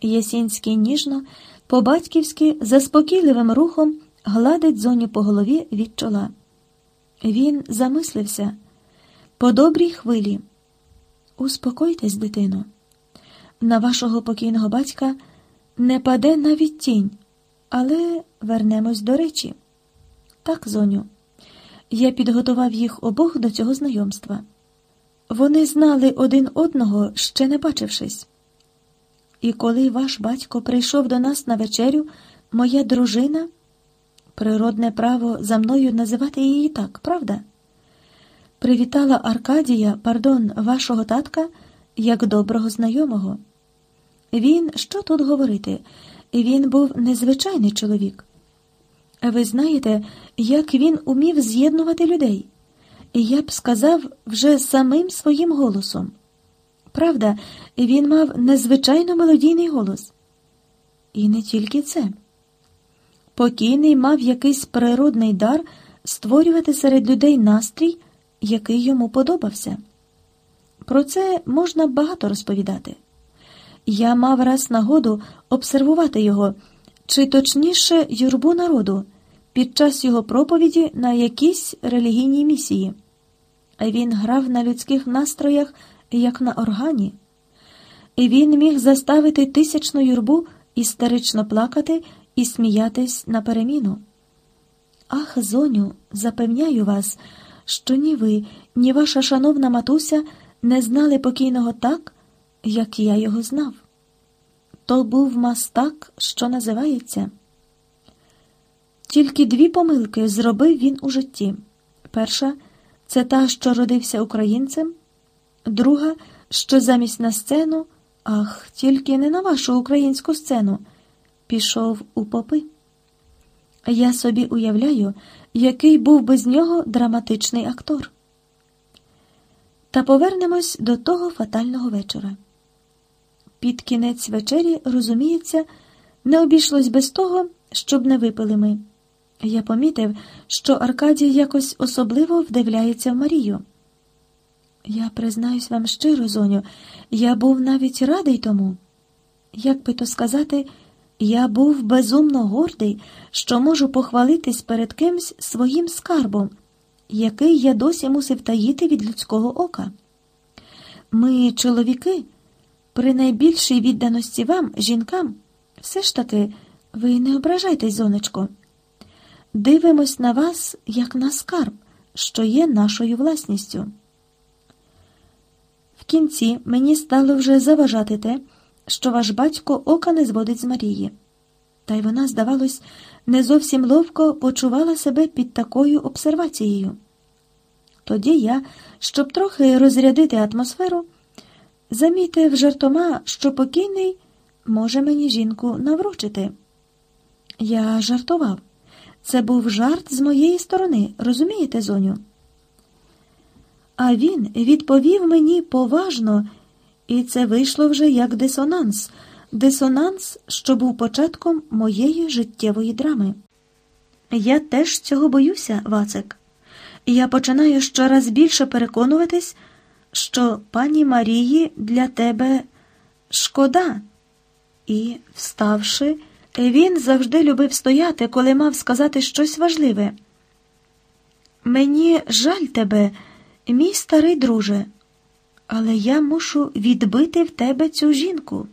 Ясінський ніжно, по-батьківськи, заспокійливим рухом гладить зоню по голові від чола. Він замислився по добрій хвилі. Успокойтесь, дитино. На вашого покійного батька не паде навіть тінь, але вернемось до речі. Так, зоню, я підготував їх обох до цього знайомства. Вони знали один одного, ще не бачившись. І коли ваш батько прийшов до нас на вечерю, моя дружина, природне право за мною називати її так, правда? Привітала Аркадія, пардон, вашого татка, як доброго знайомого. Він, що тут говорити, він був незвичайний чоловік. Ви знаєте, як він умів з'єднувати людей, я б сказав вже самим своїм голосом. Правда, він мав незвичайно мелодійний голос. І не тільки це. Покійний мав якийсь природний дар створювати серед людей настрій, який йому подобався. Про це можна багато розповідати. Я мав раз нагоду обсервувати його, чи точніше юрбу народу під час його проповіді на якійсь релігійній місії. Він грав на людських настроях, як на органі, і він міг заставити тисячну юрбу істерично плакати і сміятись на переміну. Ах, зоню, запевняю вас, що ні ви, ні ваша шановна матуся не знали покійного так, як я його знав. То був мастак, що називається. Тільки дві помилки зробив він у житті. Перша це та, що родився українцем, друга, що замість на сцену, ах, тільки не на вашу українську сцену, пішов у попи. Я собі уявляю, який був без нього драматичний актор. Та повернемось до того фатального вечора. Під кінець вечері, розуміється, не обійшлось без того, щоб не випили ми. Я помітив, що Аркадій якось особливо вдивляється в Марію. Я признаюсь вам щиро, зоню, я був навіть радий тому. Як би то сказати, я був безумно гордий, що можу похвалитись перед кимсь своїм скарбом, який я досі мусив таїти від людського ока. Ми, чоловіки, при найбільшій відданості вам, жінкам, все ж таки, ви не ображайтесь, зонечко. Дивимось на вас, як на скарб, що є нашою власністю. В кінці мені стало вже заважати те, що ваш батько ока не зводить з Марії. Та й вона, здавалось, не зовсім ловко почувала себе під такою обсервацією. Тоді я, щоб трохи розрядити атмосферу, замітив жартома, що покійний може мені жінку навручити. Я жартував. Це був жарт з моєї сторони, розумієте, зоню? А він відповів мені поважно, і це вийшло вже як дисонанс, дисонанс, що був початком моєї життєвої драми. Я теж цього боюся, Вацик. Я починаю щораз більше переконуватись, що пані Марії для тебе шкода. І, вставши, він завжди любив стояти, коли мав сказати щось важливе. Мені жаль тебе, мій старий друже, але я мушу відбити в тебе цю жінку.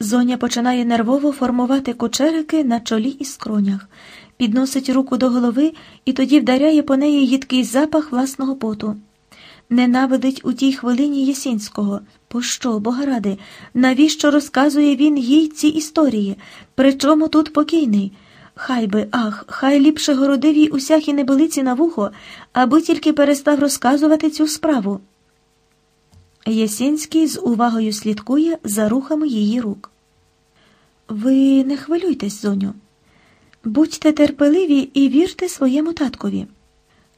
Зоня починає нервово формувати кучерики на чолі і скронях, підносить руку до голови і тоді вдаряє по неї їдкий запах власного поту. Ненавидить у тій хвилині Єсінського. Пощо, бога ради, навіщо розказує він їй ці історії? Причому тут покійний? Хай би, ах, хай ліпше городив їй усякі небелиці на вухо, аби тільки перестав розказувати цю справу. Єсінський з увагою слідкує за рухами її рук. Ви не хвилюйтесь, зоню. Будьте терпеливі і вірте своєму таткові.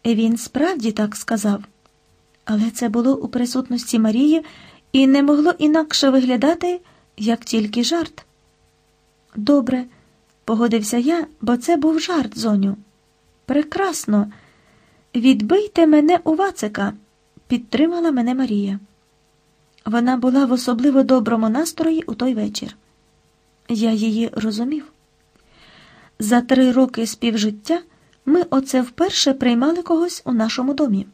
Він справді так сказав. Але це було у присутності Марії і не могло інакше виглядати, як тільки жарт. Добре, погодився я, бо це був жарт, зоню. Прекрасно. Відбийте мене у Вацика, підтримала мене Марія. Вона була в особливо доброму настрої у той вечір. Я її розумів. За три роки співжиття ми оце вперше приймали когось у нашому домі.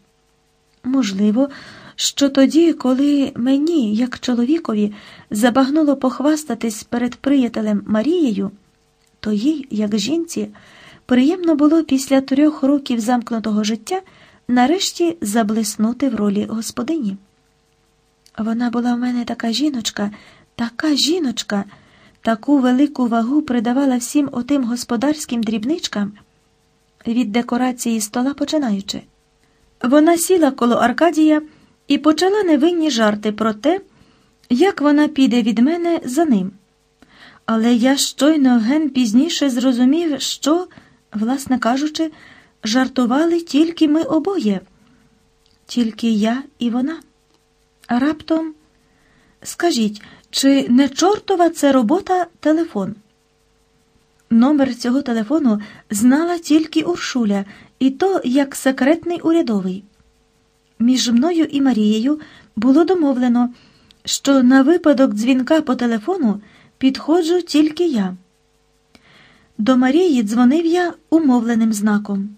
Можливо, що тоді, коли мені, як чоловікові, забагнуло похвастатись перед приятелем Марією, то їй, як жінці, приємно було після трьох років замкнутого життя нарешті заблиснути в ролі господині. Вона була в мене така жіночка, така жіночка, таку велику вагу придавала всім отим господарським дрібничкам від декорації стола починаючи. Вона сіла коло Аркадія і почала невинні жарти про те, як вона піде від мене за ним. Але я щойно ген пізніше зрозумів, що, власне кажучи, жартували тільки ми обоє, тільки я і вона. А раптом, скажіть, чи не чортова це робота телефон? Номер цього телефону знала тільки Уршуля, і то як секретний урядовий. Між мною і Марією було домовлено, що на випадок дзвінка по телефону підходжу тільки я. До Марії дзвонив я умовленим знаком.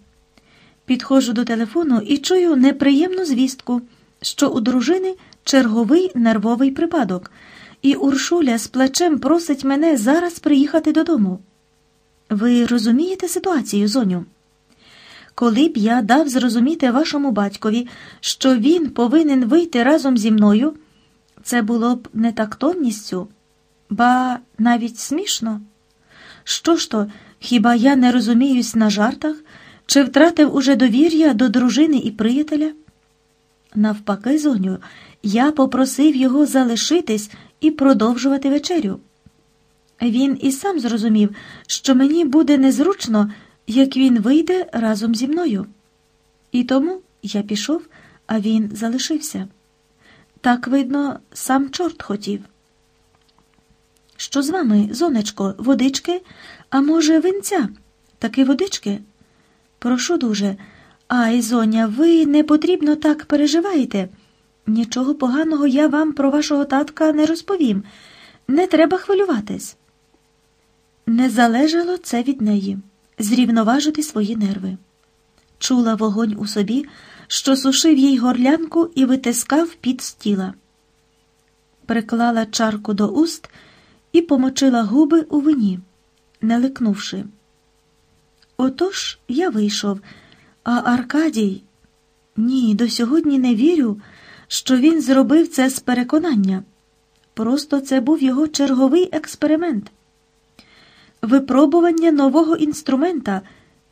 Підходжу до телефону і чую неприємну звістку, що у дружини черговий нервовий припадок, і Уршуля з плачем просить мене зараз приїхати додому. Ви розумієте ситуацію, зоню? Коли б я дав зрозуміти вашому батькові, що він повинен вийти разом зі мною, це було б не тактовністю, ба навіть смішно. Що ж то, хіба я не розуміюсь на жартах, чи втратив уже довір'я до дружини і приятеля? Навпаки, зоню, я попросив його залишитись і продовжувати вечерю. Він і сам зрозумів, що мені буде незручно, як він вийде разом зі мною. І тому я пішов, а він залишився. Так, видно, сам чорт хотів. Що з вами, зонечко, водички, а може, винця? Таки водички? Прошу дуже. Ай, зоня, ви не потрібно так переживаєте. Нічого поганого я вам про вашого татка не розповім. Не треба хвилюватись. Не залежало це від неї зрівноважити свої нерви. Чула вогонь у собі, що сушив їй горлянку і витискав під стіла. Приклала чарку до уст і помочила губи у вині, не ликнувши. Отож я вийшов, а Аркадій ні, до сьогодні не вірю, що він зробив це з переконання. Просто це був його черговий експеримент випробування нового інструмента,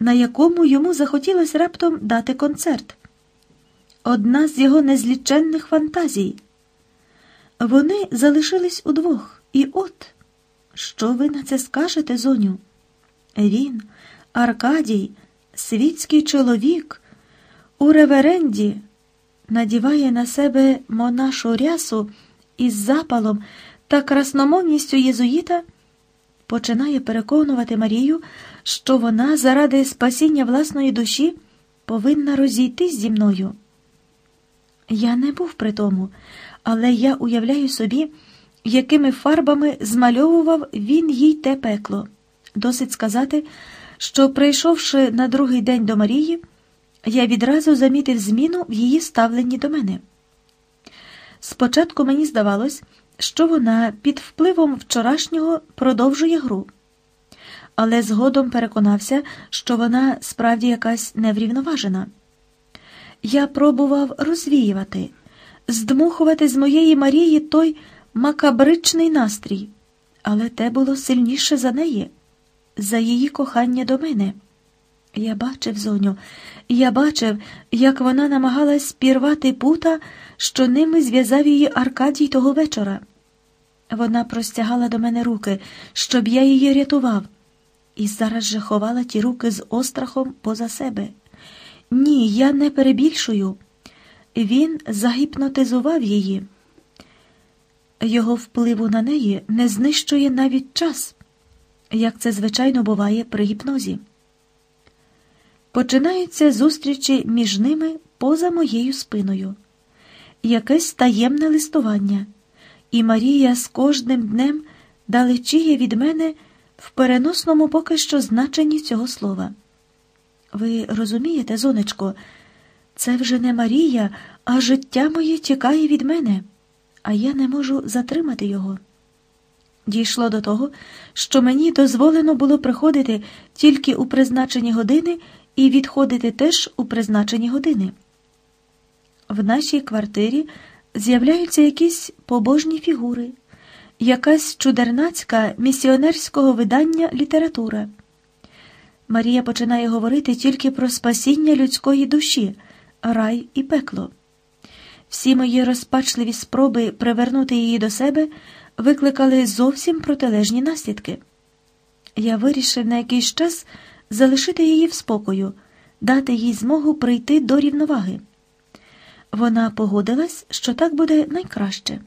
на якому йому захотілося раптом дати концерт. Одна з його незліченних фантазій. Вони залишились удвох, і от, що ви на це скажете, зоню? Він, Аркадій, світський чоловік, у реверенді надіває на себе монашу рясу із запалом та красномовністю єзуїта починає переконувати Марію, що вона заради спасіння власної душі повинна розійтись зі мною. Я не був при тому, але я уявляю собі, якими фарбами змальовував він їй те пекло. Досить сказати, що, прийшовши на другий день до Марії, я відразу замітив зміну в її ставленні до мене. Спочатку мені здавалось, що вона під впливом вчорашнього продовжує гру, але згодом переконався, що вона справді якась неврівноважена. Я пробував розвіювати, здмухувати з моєї Марії той макабричний настрій, але те було сильніше за неї, за її кохання до мене. Я бачив зоню, я бачив, як вона намагалась пірвати пута, що ними зв'язав її Аркадій того вечора. Вона простягала до мене руки, щоб я її рятував, і зараз же ховала ті руки з острахом поза себе. Ні, я не перебільшую. Він загіпнотизував її. Його впливу на неї не знищує навіть час, як це звичайно буває при гіпнозі. Починаються зустрічі між ними поза моєю спиною. якесь таємне листування, і Марія з кожним днем далечіє від мене в переносному поки що значенні цього слова. Ви розумієте, зонечко, це вже не Марія, а життя моє тікає від мене, а я не можу затримати його. Дійшло до того, що мені дозволено було приходити тільки у призначені години і відходити теж у призначені години. В нашій квартирі з'являються якісь побожні фігури, якась чудернацька місіонерського видання література. Марія починає говорити тільки про спасіння людської душі, рай і пекло. Всі мої розпачливі спроби привернути її до себе викликали зовсім протилежні наслідки. Я вирішив на якийсь час залишити її в спокою, дати їй змогу прийти до рівноваги. Вона погодилась, що так буде найкраще.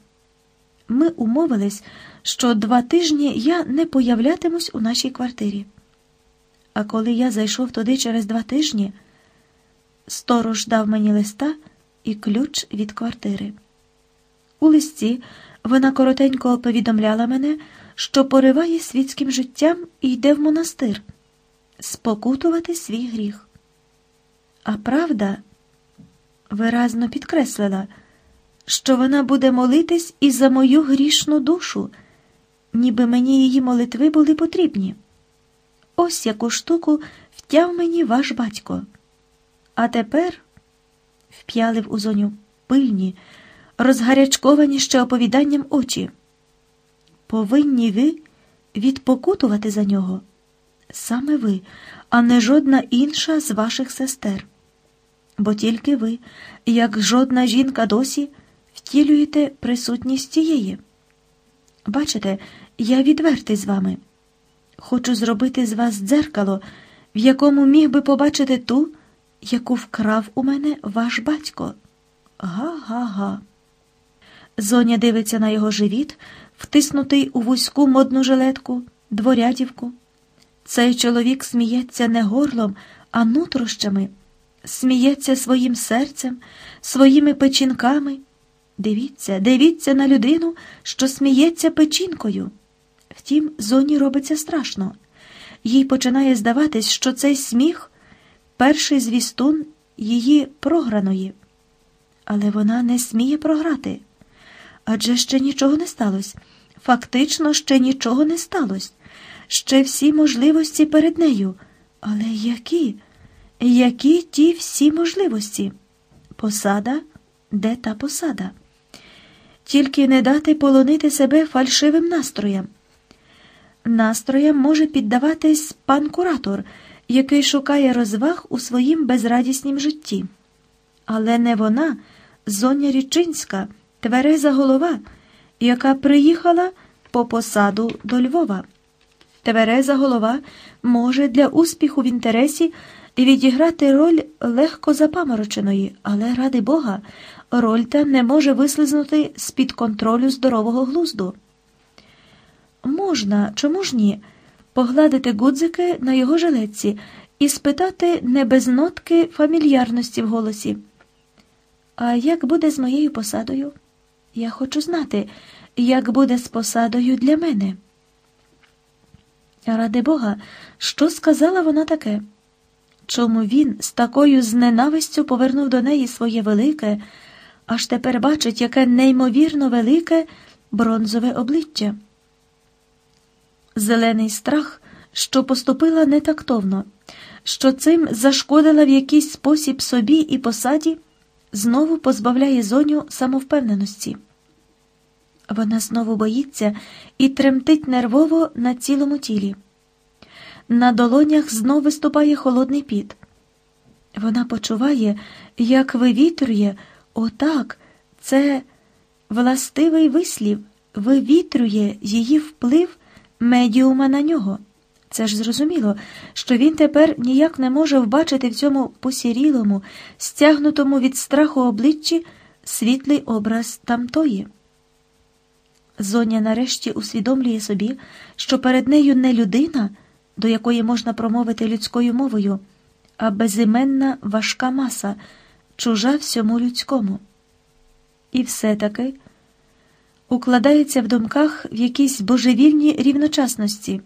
Ми умовились, що два тижні я не появлятимусь у нашій квартирі. А коли я зайшов туди через два тижні, сторож дав мені листа і ключ від квартири. У листі вона коротенько повідомляла мене, що пориває світським життям і йде в монастир спокутувати свій гріх. А правда виразно підкреслила, що вона буде молитись і за мою грішну душу, ніби мені її молитви були потрібні. Ось яку штуку втяв мені ваш батько. А тепер вп'ялив у зоню пильні, розгарячковані ще оповіданням очі. Повинні ви відпокутувати за нього. Саме ви, а не жодна інша з ваших сестер. Бо тільки ви, як жодна жінка досі, втілюєте присутність тієї. Бачите, я відвертий з вами. Хочу зробити з вас дзеркало, в якому міг би побачити ту, яку вкрав у мене ваш батько. Га-га-га. Зоня дивиться на його живіт, втиснутий у вузьку модну жилетку, дворядівку. Цей чоловік сміється не горлом, а нутрощами, сміється своїм серцем, своїми печінками. Дивіться, дивіться на людину, що сміється печінкою. Втім, зоні робиться страшно. Їй починає здаватись, що цей сміх перший звістун її програної. Але вона не сміє програти. Адже ще нічого не сталося. Фактично, ще нічого не сталося. Ще всі можливості перед нею. Але які? Які ті всі можливості? Посада? Де та посада? Тільки не дати полонити себе фальшивим настроям. Настроям може піддаватись пан куратор, який шукає розваг у своїм безрадіснім житті. Але не вона, Зоня Річинська, твереза голова, яка приїхала по посаду до Львова. Твереза голова може для успіху в інтересі відіграти роль легко запамороченої, але, ради Бога, роль та не може вислизнути з-під контролю здорового глузду. Можна, чому ж ні, погладити гудзики на його жилетці і спитати не без нотки фамільярності в голосі. А як буде з моєю посадою? Я хочу знати, як буде з посадою для мене. Ради Бога, що сказала вона таке? Чому він з такою зненавистю повернув до неї своє велике, аж тепер бачить, яке неймовірно велике бронзове обличчя? Зелений страх, що поступила нетактовно, що цим зашкодила в якийсь спосіб собі і посаді, знову позбавляє зоню самовпевненості. Вона знову боїться і тремтить нервово на цілому тілі. На долонях знов виступає холодний піт. Вона почуває, як вивітрює, отак, це властивий вислів, вивітрює її вплив медіума на нього. Це ж зрозуміло, що він тепер ніяк не може вбачити в цьому посірілому, стягнутому від страху обличчі світлий образ тамтої. Зоня нарешті усвідомлює собі, що перед нею не людина, до якої можна промовити людською мовою, а безіменна важка маса, чужа всьому людському. І все-таки укладається в думках в якійсь божевільній рівночасності.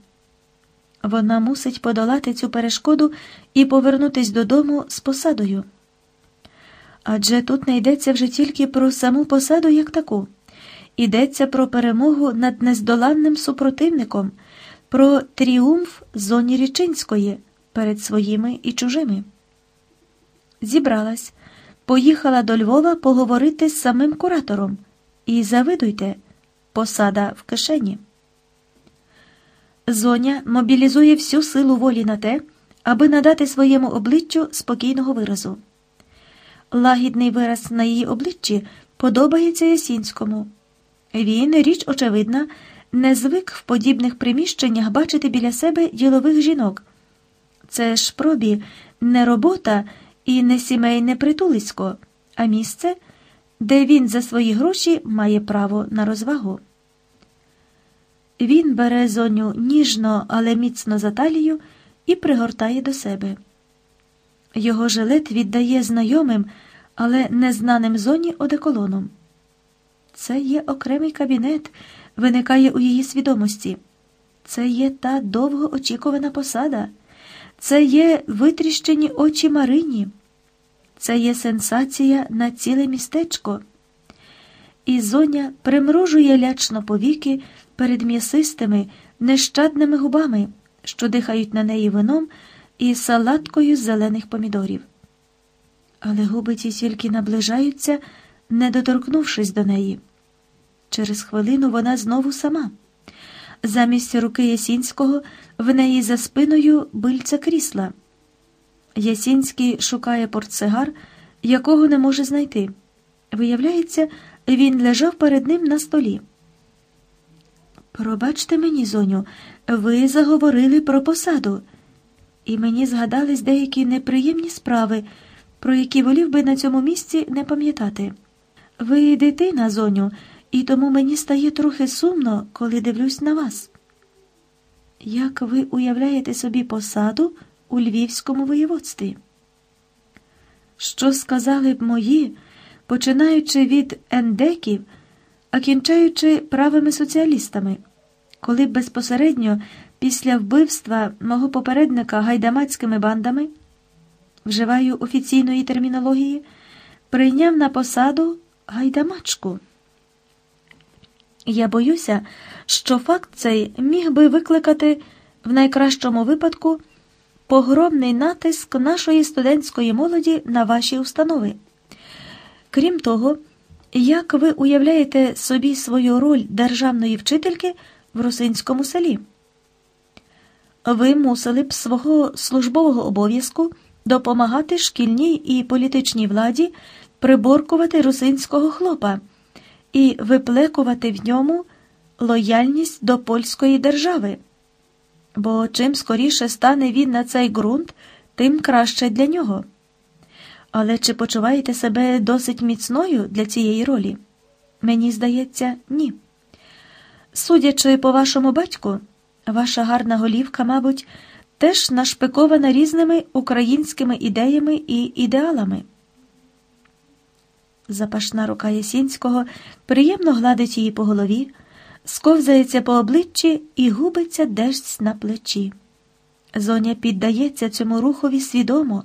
Вона мусить подолати цю перешкоду і повернутись додому з посадою. Адже тут не йдеться вже тільки про саму посаду як таку, йдеться про перемогу над нездоланним супротивником, про тріумф зоні Річинської перед своїми і чужими. Зібралась, поїхала до Львова поговорити з самим куратором. І завидуйте, посада в кишені. Зоня мобілізує всю силу волі на те, аби надати своєму обличчю спокійного виразу. Лагідний вираз на її обличчі подобається Ясінському. Він, річ очевидна, не звик в подібних приміщеннях бачити біля себе ділових жінок. Це ж пробі не робота і не сімейне притулисько, а місце, де він за свої гроші має право на розвагу. Він бере зоню ніжно, але міцно за талію і пригортає до себе. Його жилет віддає знайомим, але незнаним зоні одеколоном. Це є окремий кабінет, виникає у її свідомості. Це є та довго очікувана посада, це є витріщені очі Марині, це є сенсація на ціле містечко. І зоня примружує лячно повіки перед м'ясистими, нещадними губами, що дихають на неї вином і салаткою з зелених помідорів. Але губи ті тільки наближаються, не доторкнувшись до неї. Через хвилину вона знову сама. Замість руки Ясінського в неї за спиною бильця крісла. Ясінський шукає портсигар, якого не може знайти. Виявляється, він лежав перед ним на столі. Пробачте мені, зоню, ви заговорили про посаду, і мені згадались деякі неприємні справи, про які волів би на цьому місці не пам'ятати. Ви дитина, зоню, і тому мені стає трохи сумно, коли дивлюсь на вас. Як ви уявляєте собі посаду у Львівському воєводстві? Що сказали б мої, починаючи від ендеків, а кінчаючи правими соціалістами, коли б безпосередньо після вбивства мого попередника гайдамацькими бандами, вживаю офіційної термінології, прийняв на посаду гайдамачку? Я боюся, що факт цей міг би викликати в найкращому випадку погромний натиск нашої студентської молоді на ваші установи. Крім того, як ви уявляєте собі свою роль державної вчительки в русинському селі? Ви мусили б свого службового обов'язку допомагати шкільній і політичній владі приборкувати русинського хлопа і виплекувати в ньому лояльність до польської держави. Бо чим скоріше стане він на цей ґрунт, тим краще для нього. Але чи почуваєте себе досить міцною для цієї ролі? Мені здається, ні. Судячи по вашому батьку, ваша гарна голівка, мабуть, теж нашпикована різними українськими ідеями і ідеалами. Запашна рука Ясінського приємно гладить її по голові, сковзається по обличчі і губиться десь на плечі. Зоня піддається цьому рухові свідомо.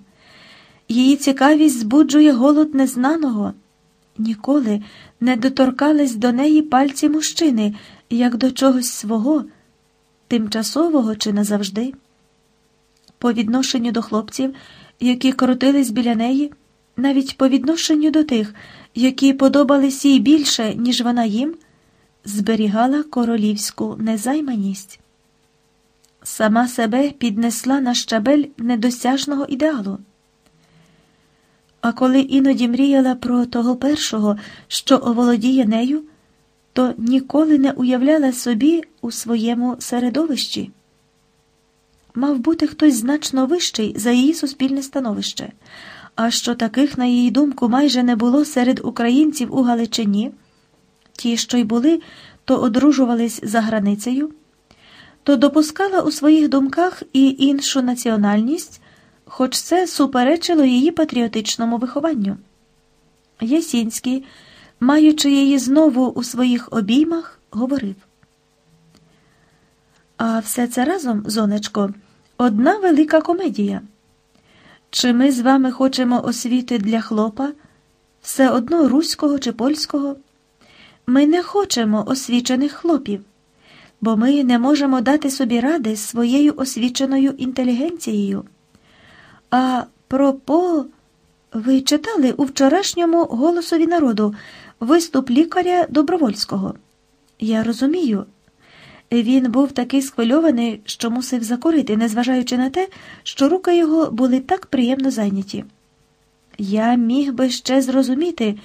Її цікавість збуджує голод незнаного. Ніколи не доторкались до неї пальці мужчини, як до чогось свого, тимчасового чи назавжди. По відношенню до хлопців, які крутились біля неї, навіть по відношенню до тих, які подобались їй більше, ніж вона їм, зберігала королівську незайманість. Сама себе піднесла на щабель недосяжного ідеалу. А коли іноді мріяла про того першого, що оволодіє нею, то ніколи не уявляла собі у своєму середовищі. Мав бути хтось значно вищий за її суспільне становище, а що таких, на її думку, майже не було серед українців у Галичині, ті, що й були, то одружувались за границею, то допускала у своїх думках і іншу національність хоч це суперечило її патріотичному вихованню. Ясінський маючи її знову у своїх обіймах, говорив. А все це разом, зонечко, одна велика комедія. Чи ми з вами хочемо освіти для хлопа, все одно руського чи польського? Ми не хочемо освічених хлопів, бо ми не можемо дати собі ради своєю освіченою інтелігенцією. А пропо, ви читали у вчорашньому голосові народу виступ лікаря Добровольського? Я розумію. Він був такий схвильований, що мусив закурити, незважаючи на те, що руки його були так приємно зайняті. Я міг би ще зрозуміти,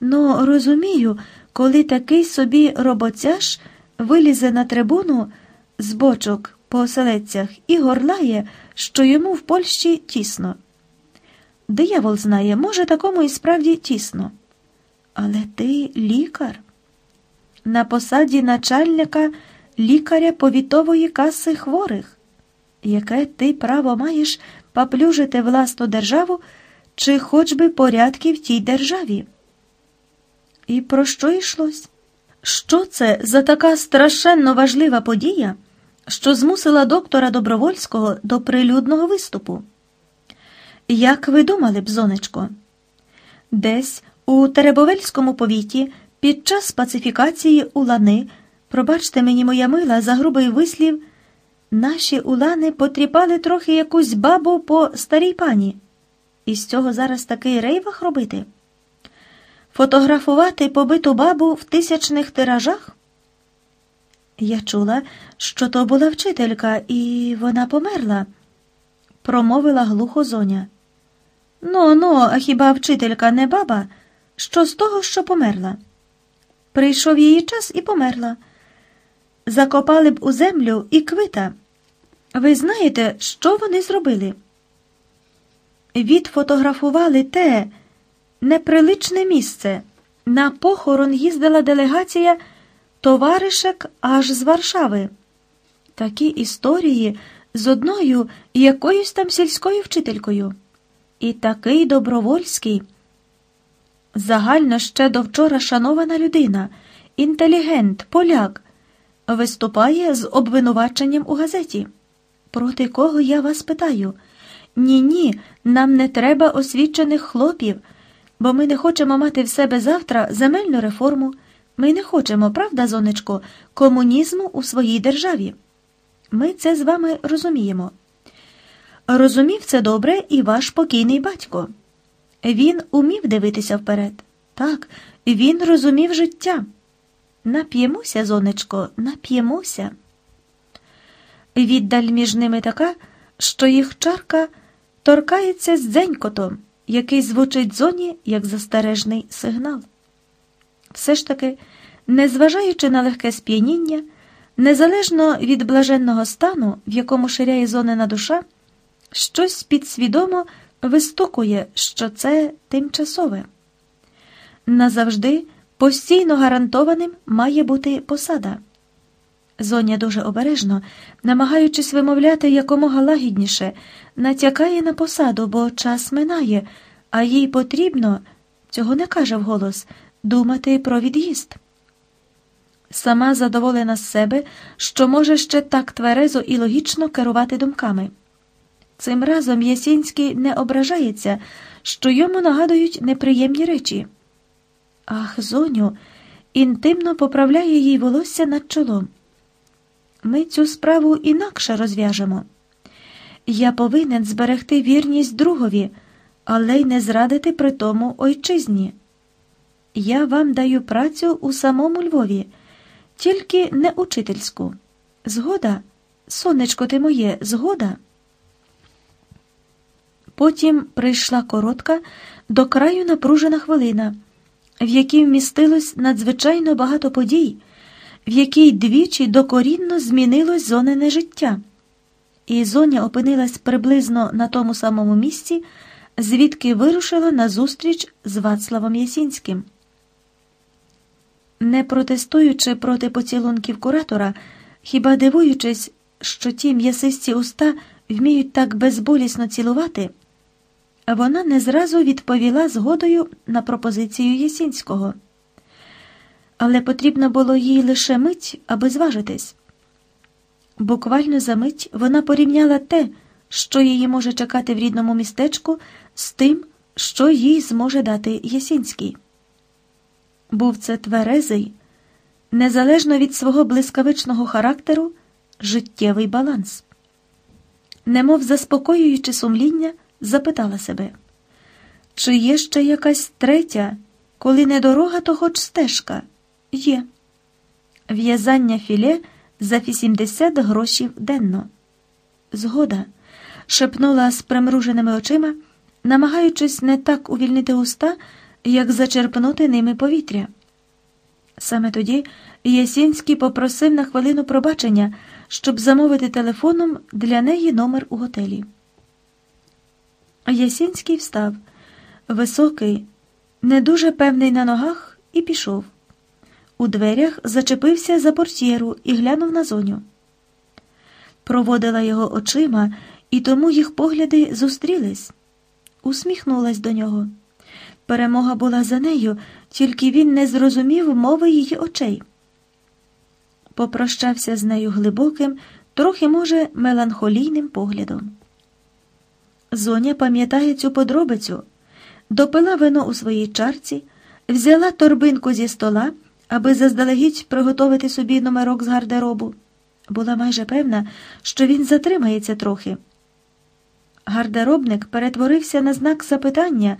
но розумію, коли такий собі робоцяж вилізе на трибуну з бочок по оселедцях і горлає, що йому в Польщі тісно. Диявол знає, може, такому і справді тісно. Але ти лікар. На посаді начальника лікаря повітової каси хворих, яке ти право маєш поплюжити власну державу чи хоч би порядки в тій державі. І про що йшлось? Що це за така страшенно важлива подія, що змусила доктора Добровольського до прилюдного виступу? Як ви думали б, зонечко? Десь у Теребовельському повіті під час пацифікації улани, пробачте мені, моя мила, за грубий вислів, наші улани потріпали трохи якусь бабу по старій пані. І з цього зараз такий рейвах робити? Фотографувати побиту бабу в тисячних тиражах? Я чула, що то була вчителька, і вона померла, промовила глухо зоня. Ну, ну, а хіба вчителька не баба? Що з того, що померла? Прийшов її час і померла. Закопали б у землю і квита. Ви знаєте, що вони зробили? Відфотографували те неприличне місце. На похорон їздила делегація товаришек аж з Варшави. Такі історії з одною якоюсь там сільською вчителькою. І такий добровольський. Загально ще до вчора шанована людина, інтелігент, поляк, виступає з обвинуваченням у газеті. Проти кого я вас питаю? Ні, ні, нам не треба освічених хлопів, бо ми не хочемо мати в себе завтра земельну реформу. Ми не хочемо, правда, зонечко, комунізму у своїй державі. Ми це з вами розуміємо. Розумів це добре і ваш покійний батько. Він умів дивитися вперед. Так, він розумів життя. Нап'ємося, зонечко, нап'ємося. Віддаль між ними така, що їх чарка торкається з дзенькотом, який звучить зоні як застережний сигнал. Все ж таки, незважаючи на легке сп'яніння, незалежно від блаженного стану, в якому ширяє зонена душа, щось підсвідомо вистукує, що це тимчасове. Назавжди постійно гарантованим має бути посада. Зоня дуже обережно, намагаючись вимовляти якомога лагідніше, натякає на посаду, бо час минає, а їй потрібно, цього не каже вголос, думати про від'їзд. Сама задоволена з себе, що може ще так тверезо і логічно керувати думками. Цим разом Ясінський не ображається, що йому нагадують неприємні речі. Ах, зоню, інтимно поправляє їй волосся над чолом. Ми цю справу інакше розв'яжемо. Я повинен зберегти вірність другові, але й не зрадити при тому ойчизні. Я вам даю працю у самому Львові, тільки не учительську. Згода, сонечко ти моє, згода. Потім прийшла коротка, до краю напружена хвилина, в якій вмістилось надзвичайно багато подій, в якій двічі докорінно змінилось зонене життя, і зоня опинилась приблизно на тому самому місці, звідки вирушила на зустріч з Вацлавом Ясінським. Не протестуючи проти поцілунків куратора, хіба дивуючись, що ті м'ясисті уста вміють так безболісно цілувати. Вона не зразу відповіла згодою на пропозицію Єсінського. Але потрібно було їй лише мить, аби зважитись. Буквально за мить вона порівняла те, що її може чекати в рідному містечку, з тим, що їй зможе дати Ясінський. Був це тверезий, незалежно від свого блискавичного характеру, життєвий баланс. Немов заспокоюючи сумління, запитала себе, чи є ще якась третя, коли не дорога, то хоч стежка? Є. В'язання філе за 80 грошів денно. Згода, шепнула з примруженими очима, намагаючись не так увільнити уста, як зачерпнути ними повітря. Саме тоді Ясінський попросив на хвилину пробачення, щоб замовити телефоном для неї номер у готелі. Ясінський встав, високий, не дуже певний на ногах, і пішов. У дверях зачепився за портьєру і глянув на зоню. Проводила його очима, і тому їх погляди зустрілись. Усміхнулась до нього. Перемога була за нею, тільки він не зрозумів мови її очей. Попрощався з нею глибоким, трохи, може, меланхолійним поглядом. Зоня пам'ятає цю подробицю, допила вино у своїй чарці, взяла торбинку зі стола, аби заздалегідь приготовити собі номерок з гардеробу. Була майже певна, що він затримається трохи. Гардеробник перетворився на знак запитання,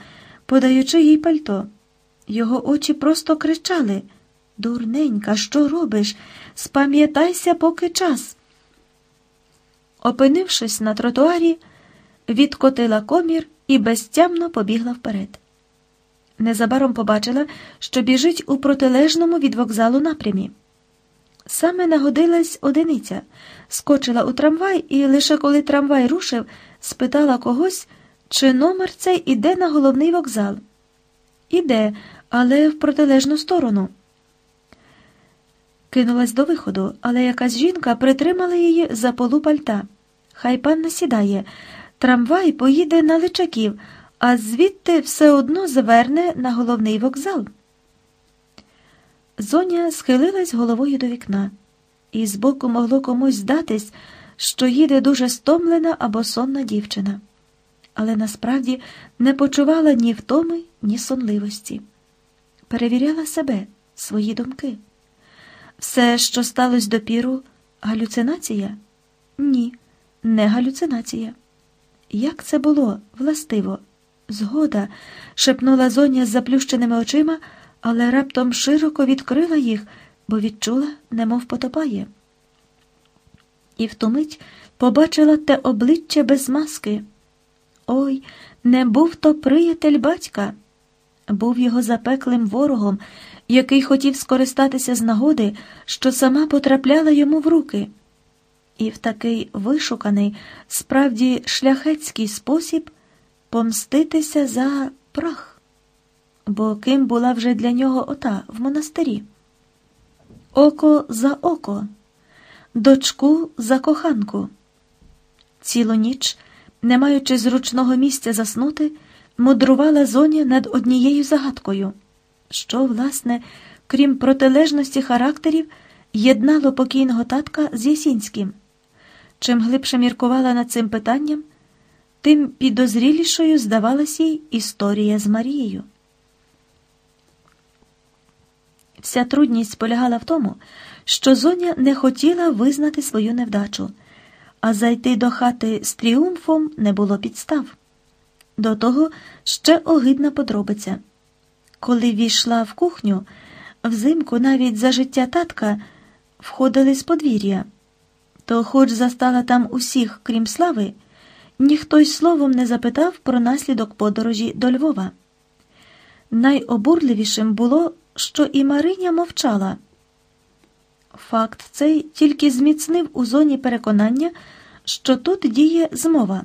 подаючи їй пальто. Його очі просто кричали Дурненька, що робиш? Спам'ятайся, поки час. Опинившись на тротуарі, відкотила комір і безтямно побігла вперед. Незабаром побачила, що біжить у протилежному від вокзалу напрямі. Саме нагодилась одиниця, скочила у трамвай і лише коли трамвай рушив, спитала когось, чи номер цей іде на головний вокзал. Іде, але в протилежну сторону. Кинулась до виходу, але якась жінка притримала її за полу пальта. Хай пан насідає. Трамвай поїде на личаків, а звідти все одно зверне на головний вокзал. Зоня схилилась головою до вікна, і збоку могло комусь здатись, що їде дуже стомлена або сонна дівчина, але насправді не почувала ні втоми, ні сонливості. Перевіряла себе, свої думки. Все, що сталося допіру, галюцинація? Ні, не галюцинація. Як це було, властиво? Згода, шепнула зоня з заплющеними очима, але раптом широко відкрила їх, бо відчула, немов потопає. І в ту мить побачила те обличчя без маски. Ой, не був то приятель батька, був його запеклим ворогом, який хотів скористатися з нагоди, що сама потрапляла йому в руки. І в такий вишуканий, справді шляхетський спосіб помститися за прах, бо ким була вже для нього ота в монастирі? Око за око, дочку за коханку. Цілу ніч, не маючи зручного місця заснути, мудрувала зоня над однією загадкою, що, власне, крім протилежності характерів, єднало покійного татка з Ясінським. Чим глибше міркувала над цим питанням, тим підозрілішою здавалася їй історія з Марією. Вся трудність полягала в тому, що зоня не хотіла визнати свою невдачу, а зайти до хати з тріумфом не було підстав. До того ще огидна подробиця. Коли війшла в кухню, взимку навіть за життя татка входили з подвір'я, то, хоч застала там усіх, крім слави, ніхто й словом не запитав про наслідок подорожі до Львова. Найобурливішим було, що і Мариня мовчала. Факт цей тільки зміцнив у зоні переконання, що тут діє змова.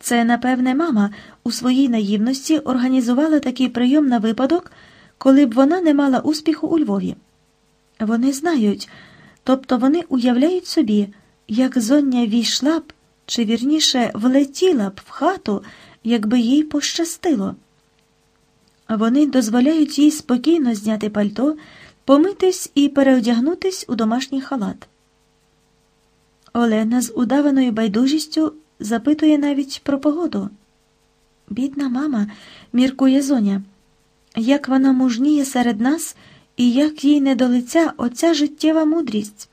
Це, напевне, мама у своїй наївності організувала такий прийом на випадок, коли б вона не мала успіху у Львові. Вони знають, тобто вони уявляють собі, як зоння війшла б, чи вірніше влетіла б в хату, якби їй пощастило. Вони дозволяють їй спокійно зняти пальто, помитись і переодягнутись у домашній халат. Олена з удаваною байдужістю запитує навіть про погоду. Бідна мама, міркує зоня, як вона мужніє серед нас і як їй не до лиця оця життєва мудрість.